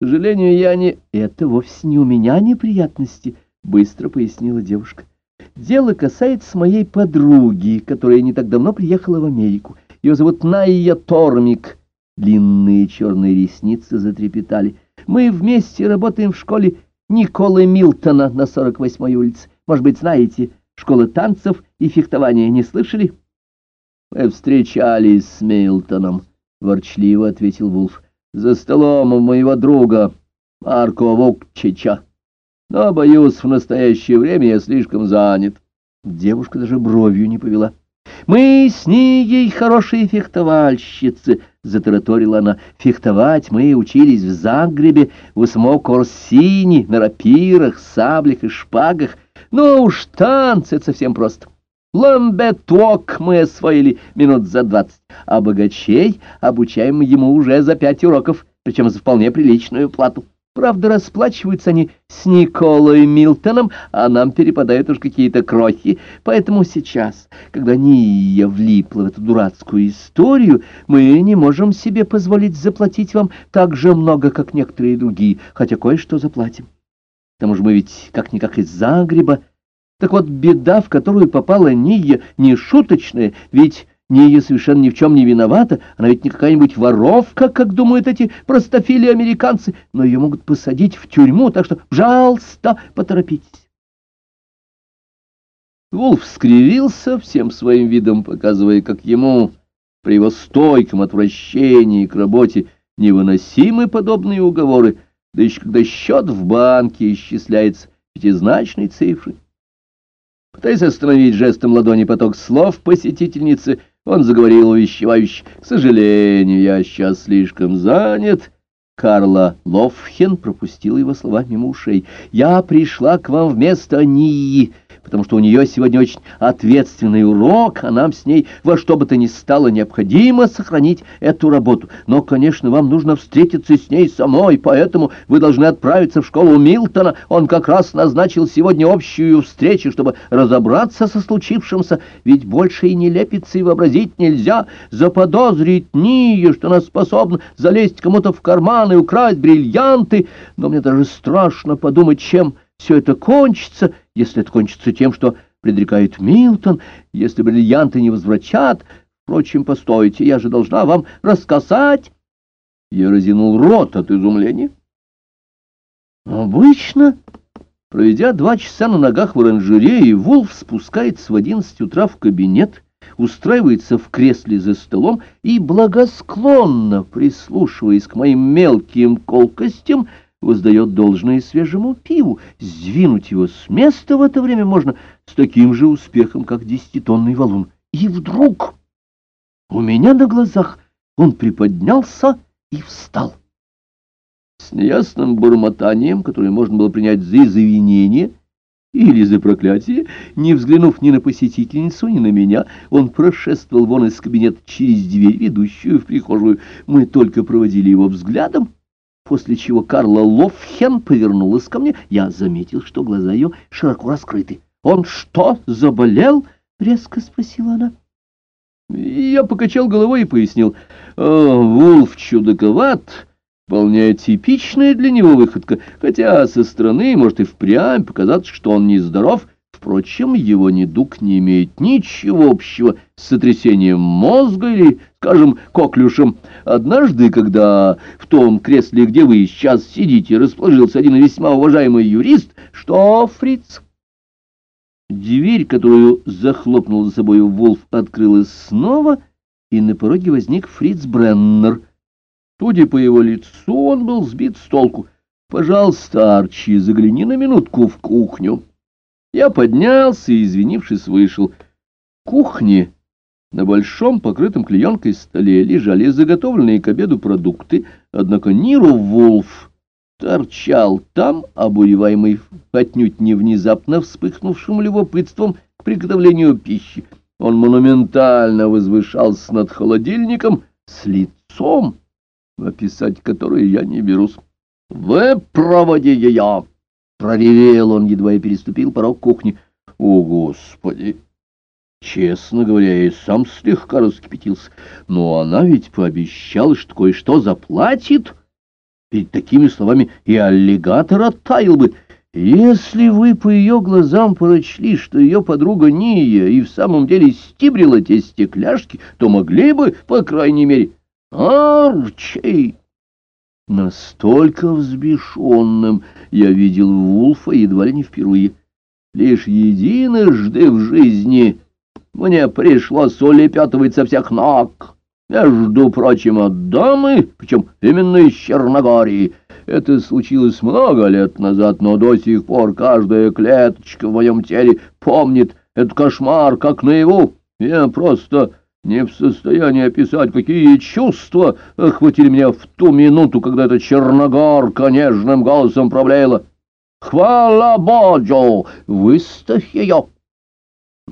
Сожалению, я не... Это вовсе не у меня неприятности, — быстро пояснила девушка. Дело касается моей подруги, которая не так давно приехала в Америку. Ее зовут Найя Тормик. Длинные черные ресницы затрепетали. Мы вместе работаем в школе Николы Милтона на 48-й улице. Может быть, знаете, школа танцев и фехтования не слышали? — Мы встречались с Милтоном, — ворчливо ответил Вулф за столом у моего друга Марко Вукчича. Но, боюсь, в настоящее время я слишком занят. Девушка даже бровью не повела. «Мы с ней хорошие фехтовальщицы», — затараторила она. «Фехтовать мы учились в Загребе, в самом Корсине, на рапирах, саблях и шпагах. Но уж танцы — это совсем просто». Ламбеток мы освоили минут за двадцать, а богачей обучаем ему уже за пять уроков, причем за вполне приличную плату. Правда, расплачиваются они с Николой Милтоном, а нам перепадают уж какие-то крохи. Поэтому сейчас, когда Ния влипла в эту дурацкую историю, мы не можем себе позволить заплатить вам так же много, как некоторые другие, хотя кое-что заплатим. К тому же мы ведь как-никак из Загреба, так вот, беда, в которую попала Ния, не шуточная, ведь Ния совершенно ни в чем не виновата, она ведь не какая-нибудь воровка, как думают эти простофили-американцы, но ее могут посадить в тюрьму, так что, пожалуйста, поторопитесь. Вулф скривился всем своим видом, показывая, как ему, при его стойком отвращении к работе, невыносимы подобные уговоры, да еще когда счет в банке исчисляется пятизначной цифрой. Пытаясь остановить жестом ладони поток слов посетительницы, он заговорил увещевающе. «К сожалению, я сейчас слишком занят». Карла Лофхен пропустила его слова мимо ушей. «Я пришла к вам вместо Нии» потому что у нее сегодня очень ответственный урок, а нам с ней во что бы то ни стало необходимо сохранить эту работу. Но, конечно, вам нужно встретиться с ней самой, поэтому вы должны отправиться в школу Милтона. Он как раз назначил сегодня общую встречу, чтобы разобраться со случившимся, ведь больше и не лепится и вообразить нельзя. Заподозрить Нию, что она способна залезть кому-то в карман и украсть бриллианты. Но мне даже страшно подумать, чем все это кончится, если это кончится тем, что предрекает Милтон, если бриллианты не возвратят. Впрочем, постойте, я же должна вам рассказать. Я разинул рот от изумления. Обычно, проведя два часа на ногах в оранжерее, Вулф спускается в одиннадцать утра в кабинет, устраивается в кресле за столом и, благосклонно прислушиваясь к моим мелким колкостям, воздает должное свежему пиву. Сдвинуть его с места в это время можно с таким же успехом, как десятитонный валун. И вдруг у меня на глазах он приподнялся и встал. С неясным бормотанием, которое можно было принять за извинение или за проклятие, не взглянув ни на посетительницу, ни на меня, он прошествовал вон из кабинета через дверь, ведущую в прихожую. Мы только проводили его взглядом, после чего Карла Лофхен повернулась ко мне. Я заметил, что глаза ее широко раскрыты. «Он что, заболел?» — резко спросила она. Я покачал головой и пояснил. «Вулф чудаковат, вполне типичная для него выходка, хотя со стороны может и впрямь показаться, что он нездоров». Впрочем, его недуг не имеет ничего общего с сотрясением мозга или, скажем, коклюшем. Однажды, когда в том кресле, где вы сейчас сидите, расположился один весьма уважаемый юрист, что, фриц? Дверь, которую захлопнул за собой Волф, открылась снова, и на пороге возник Фриц Бреннер. Судя по его лицу, он был сбит с толку. «Пожалуйста, Арчи, загляни на минутку в кухню». Я поднялся и, извинившись, вышел. В кухне на большом покрытом клеенкой столе лежали заготовленные к обеду продукты, однако Ниру Волф торчал там, обуреваемый отнюдь не внезапно вспыхнувшим любопытством к приготовлению пищи. Он монументально возвышался над холодильником с лицом, описать которое я не берусь. «Вы проводи ее!» Проревел он, едва и переступил порог кухни. О, Господи! Честно говоря, я и сам слегка раскипятился. Но она ведь пообещала, что кое-что заплатит. Ведь такими словами и аллигатор оттаял бы. Если вы по ее глазам прочли, что ее подруга Ния и в самом деле стибрила те стекляшки, то могли бы, по крайней мере... Арчей! Настолько взбешенным я видел Вулфа едва ли не впервые. Лишь единожды в жизни мне пришлось улепетывать со всех ног. Между прочим, от дамы, причем именно из Черногории. Это случилось много лет назад, но до сих пор каждая клеточка в моем теле помнит этот кошмар, как наяву. Я просто не в состоянии описать, какие чувства охватили меня в ту минуту, когда эта черногорка нежным голосом проблеяла. «Хвала Богу! Выставь ее!»